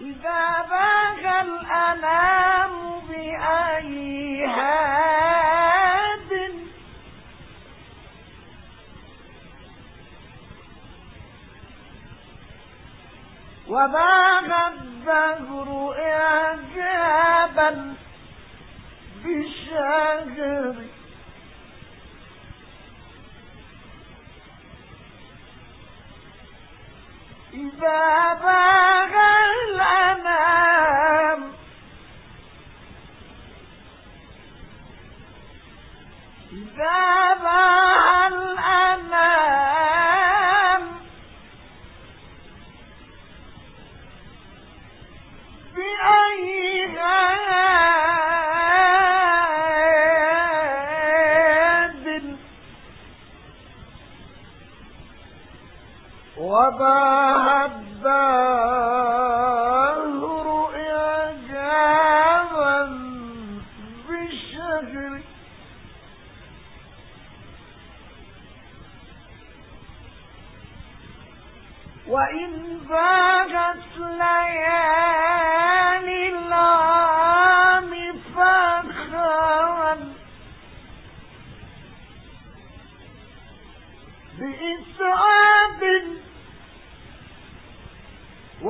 إذا باغ الأنام بأي هاد وباغ الدهر إعجابا بالشجر إذا باغ الأنام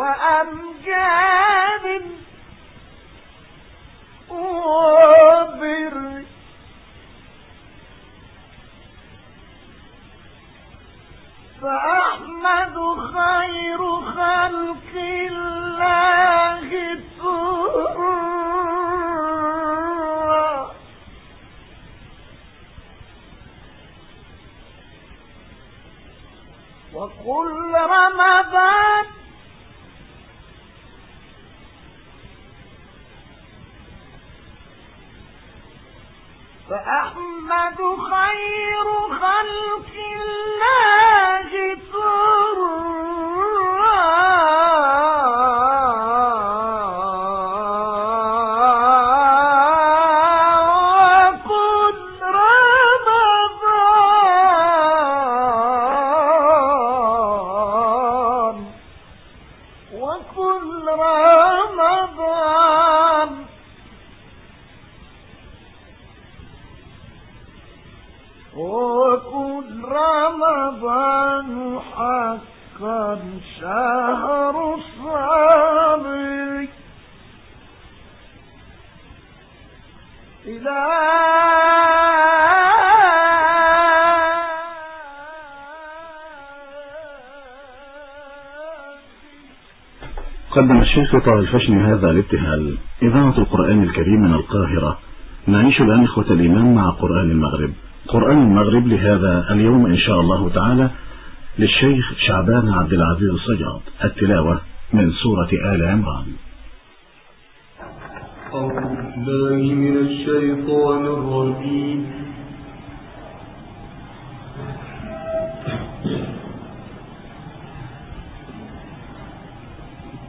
وأمجاد قدم الشيخ طه الفشني هذا الابتهال. إذاعة القرآن الكريم من القاهرة. نعيش الآن إخوة الإيمان مع قرآن المغرب. قرآن المغرب لهذا اليوم إن شاء الله تعالى للشيخ شعبان عبد العزيز الصياد. التلاوة من سورة آل عمران. أعوذ بالله من الشيطان الرجيم.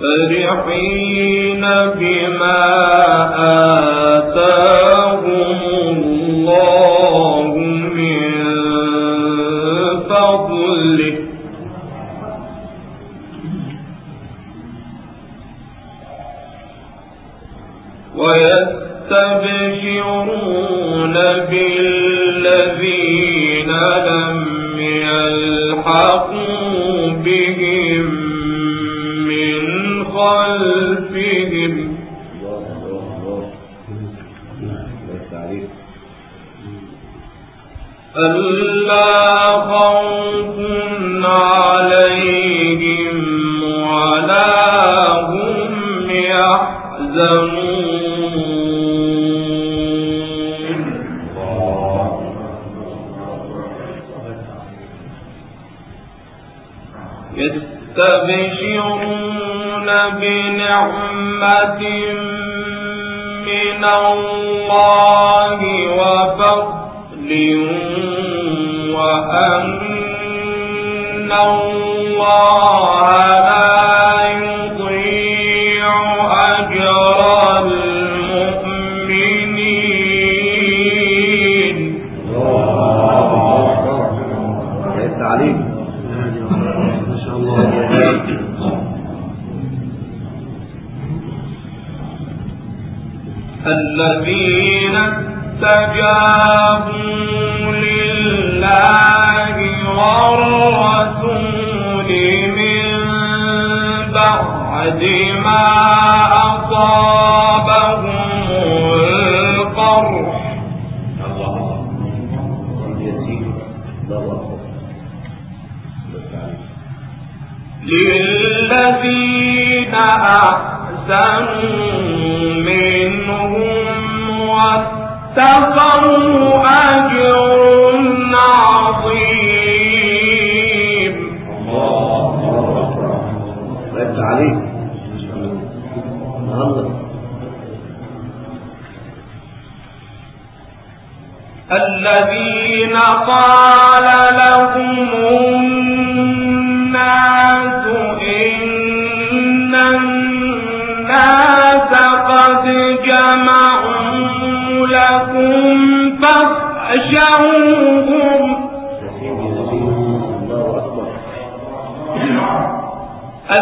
فرحين بما آتاهم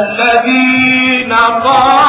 الذين قال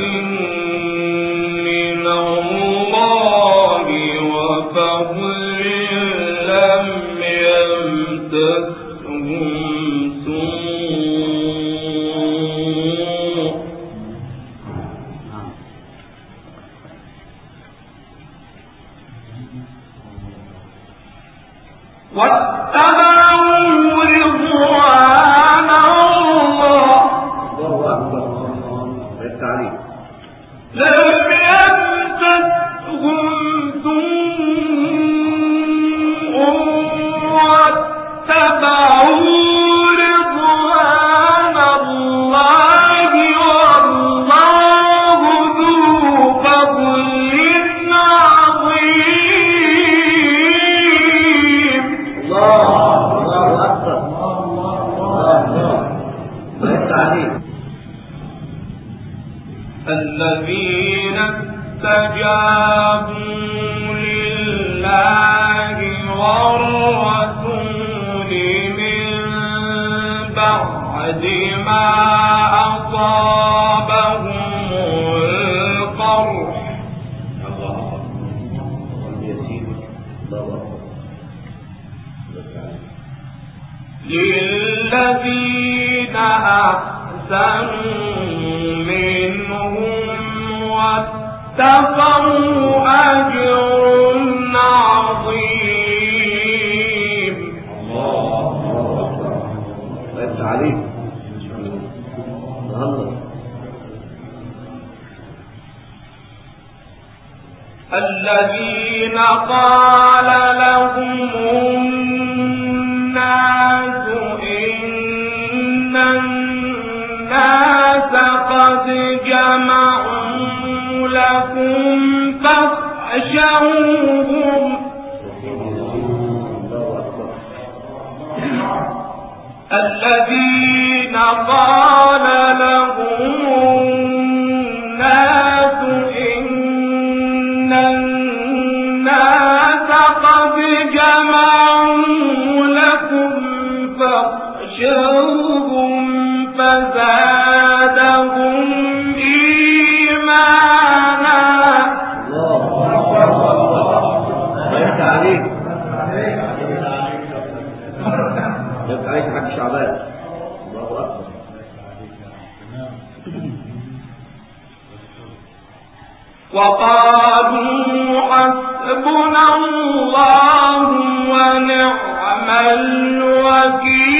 إن للذين أحسنوا منهم واتقوا أجر عظيم. الله الله عليك الذين قال لهم جمعوا لكم فاخشوهم. الذين قال لهم وقالوا حسبنا الله ونعم الوكيل.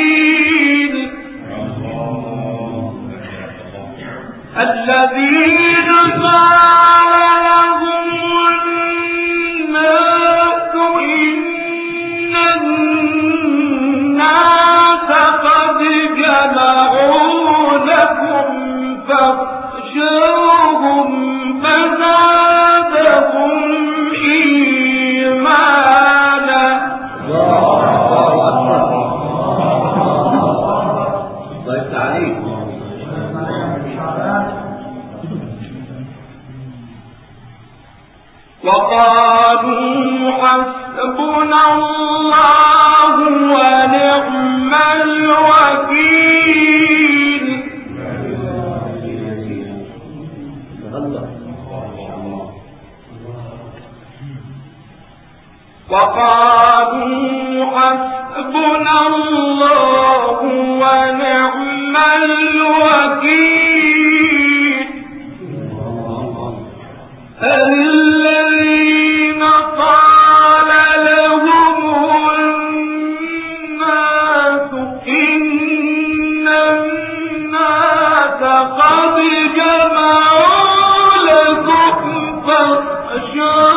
الذين قالوا أشياء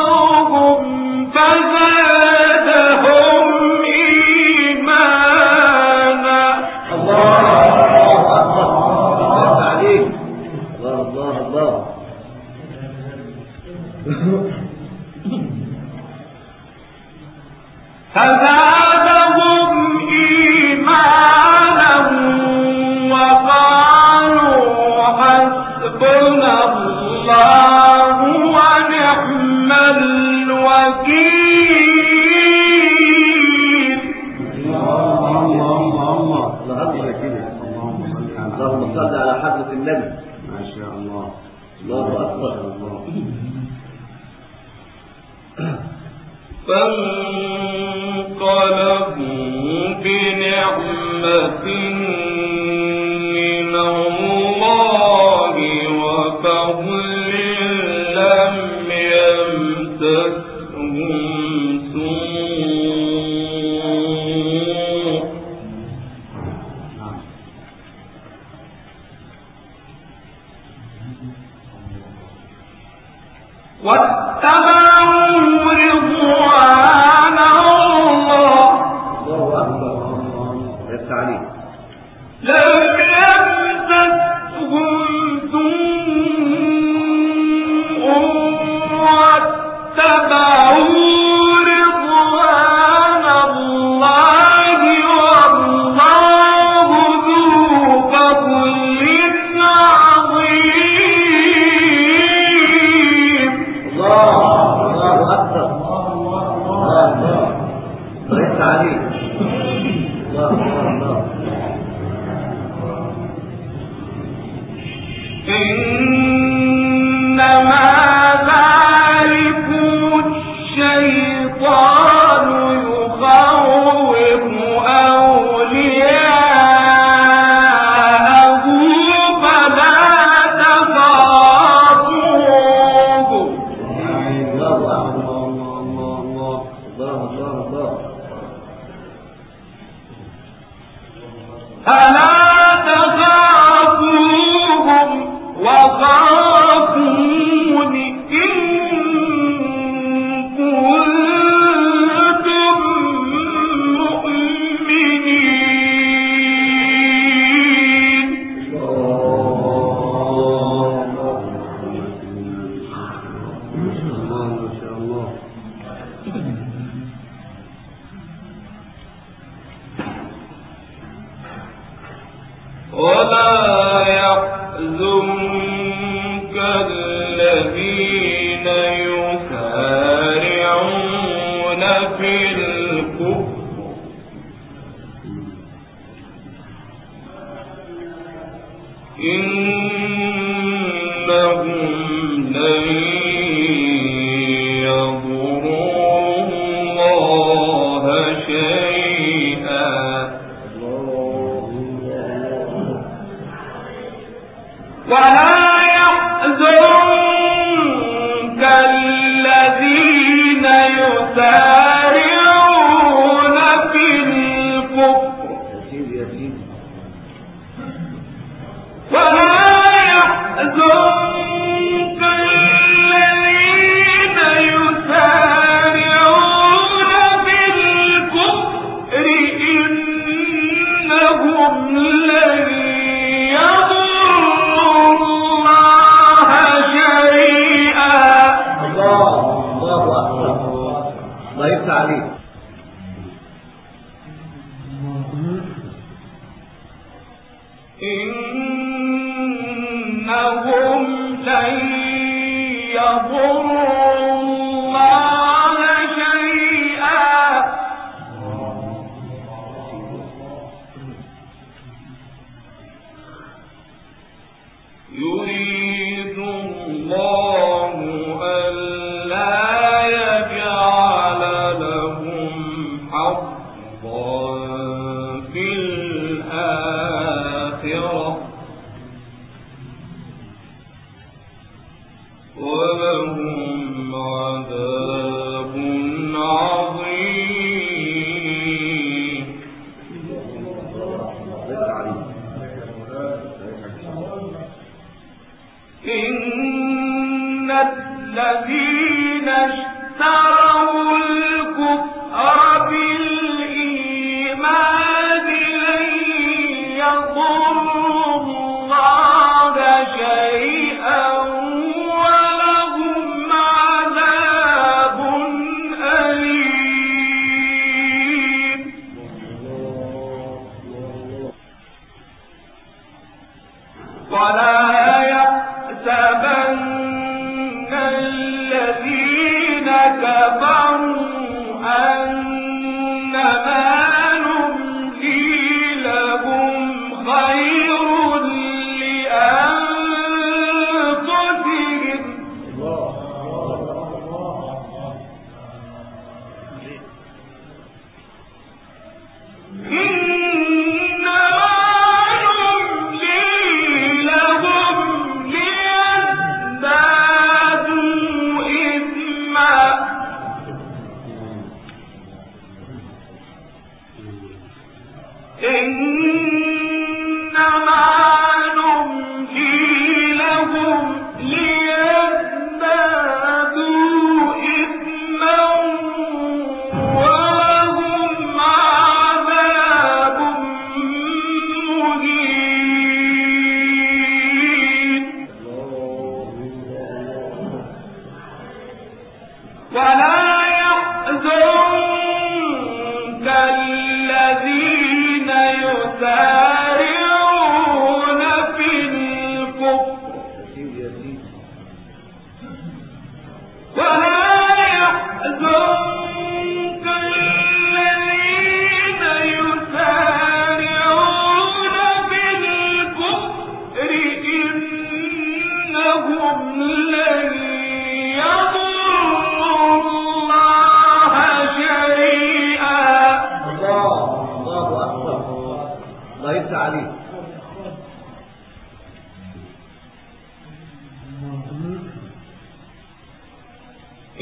إن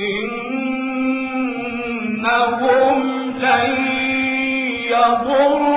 وما كان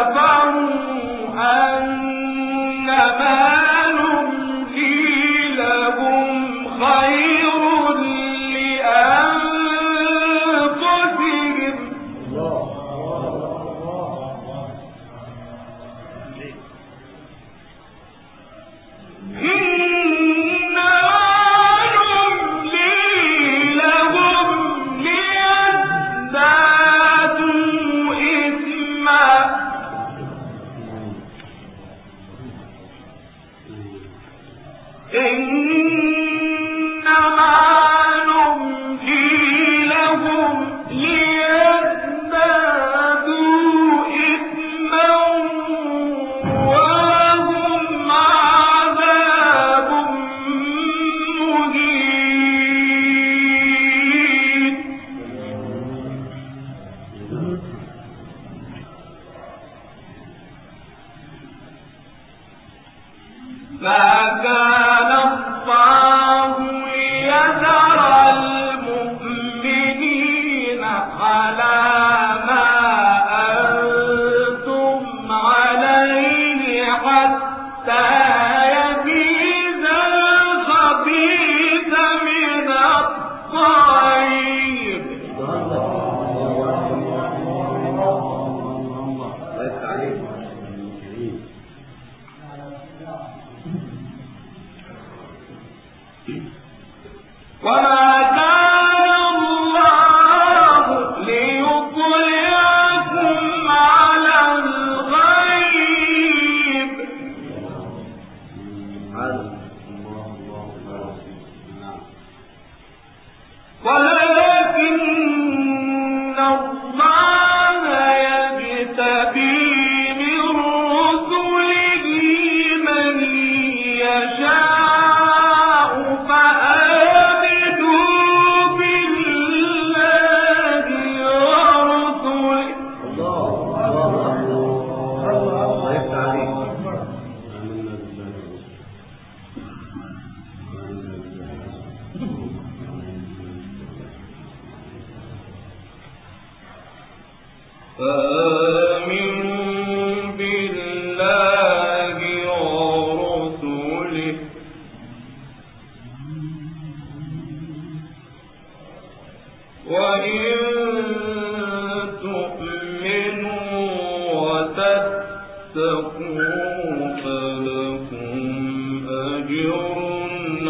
الله ليطلع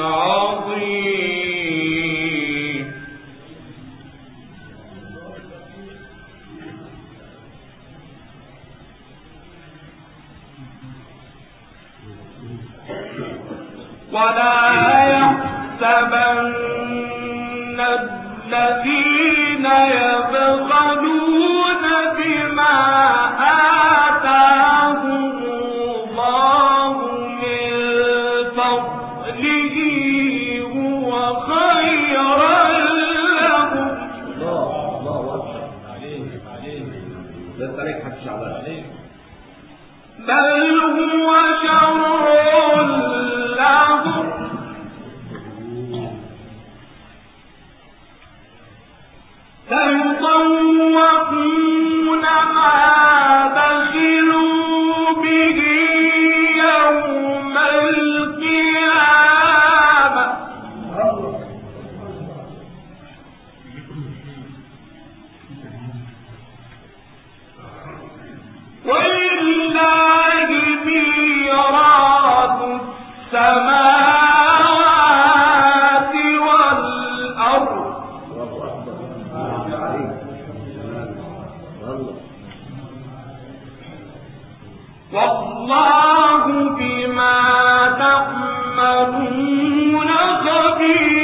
now ولله ميراث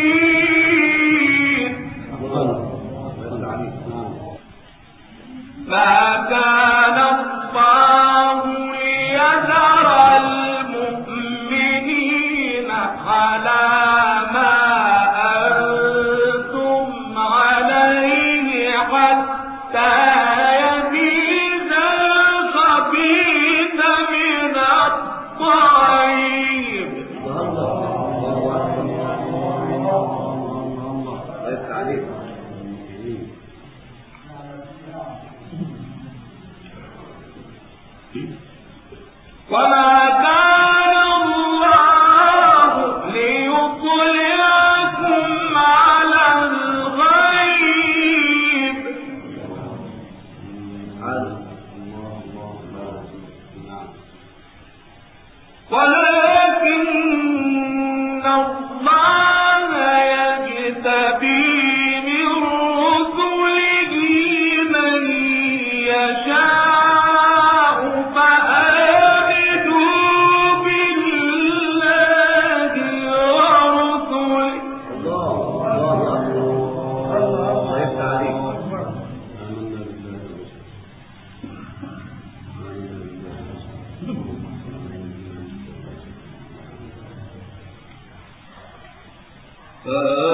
فأ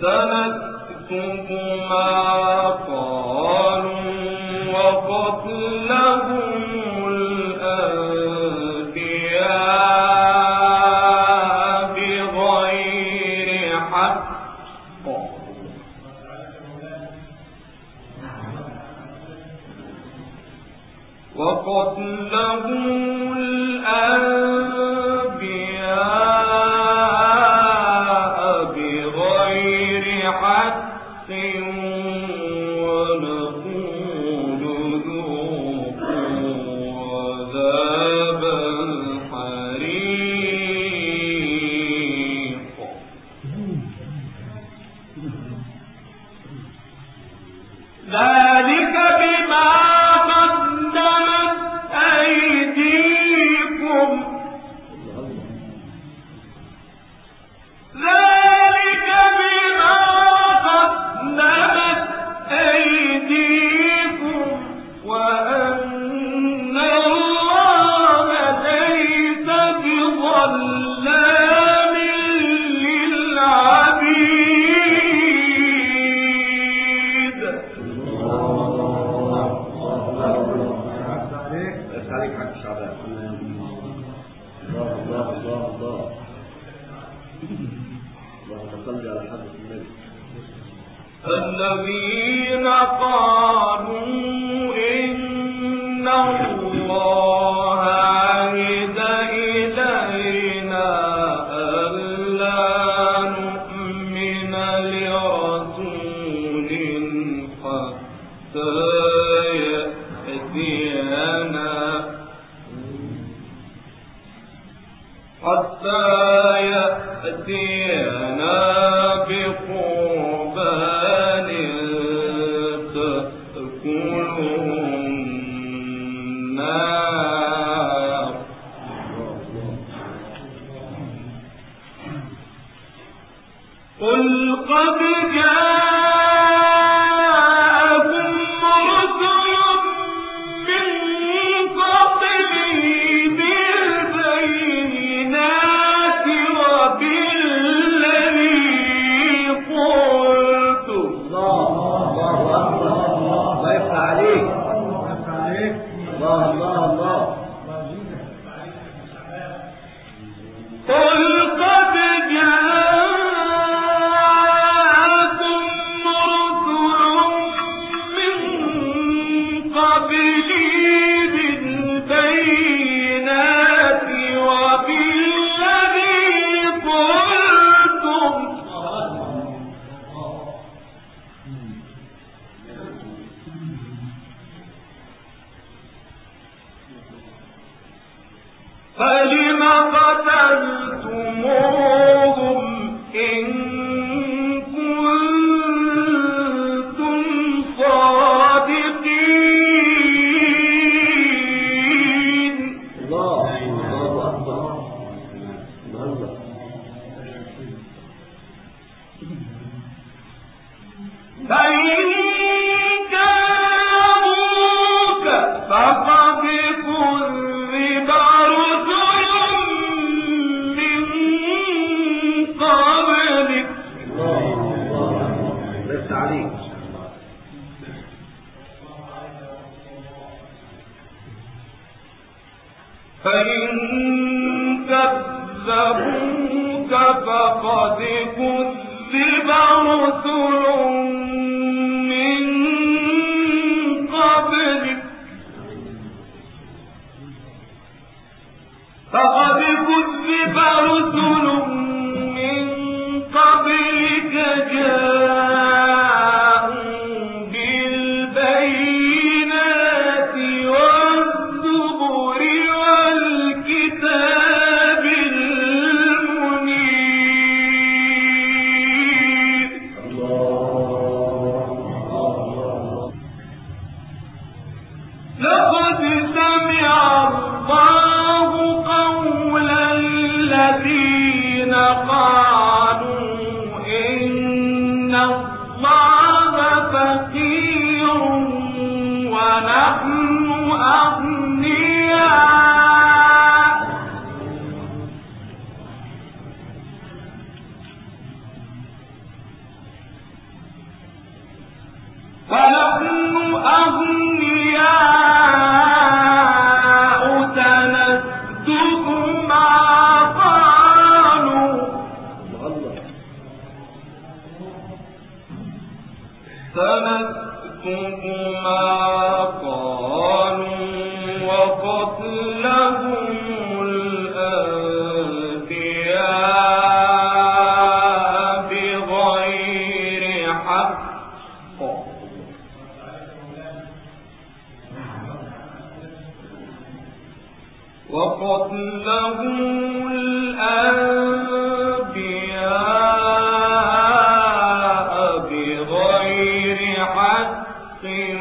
سنكتب ما قالوا وقتلهم ونحن أغنياء الحق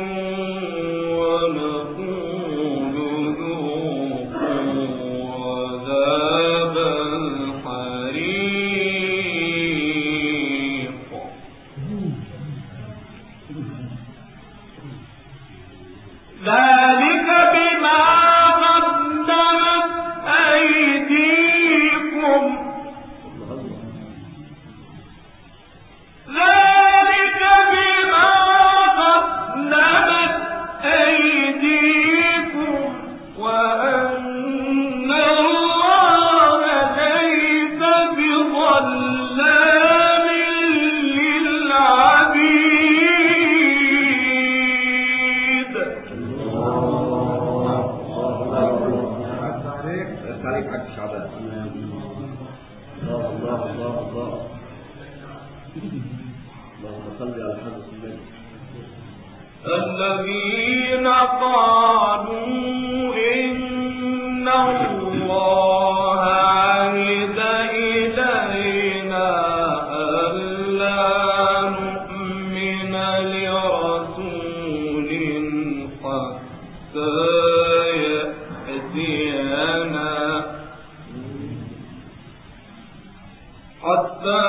حتى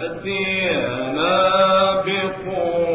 يأتينا بقربان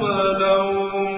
فلولا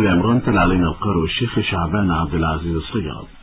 آل عمران علينا القارئ الشيخ شعبان عبد العزيز الصياد.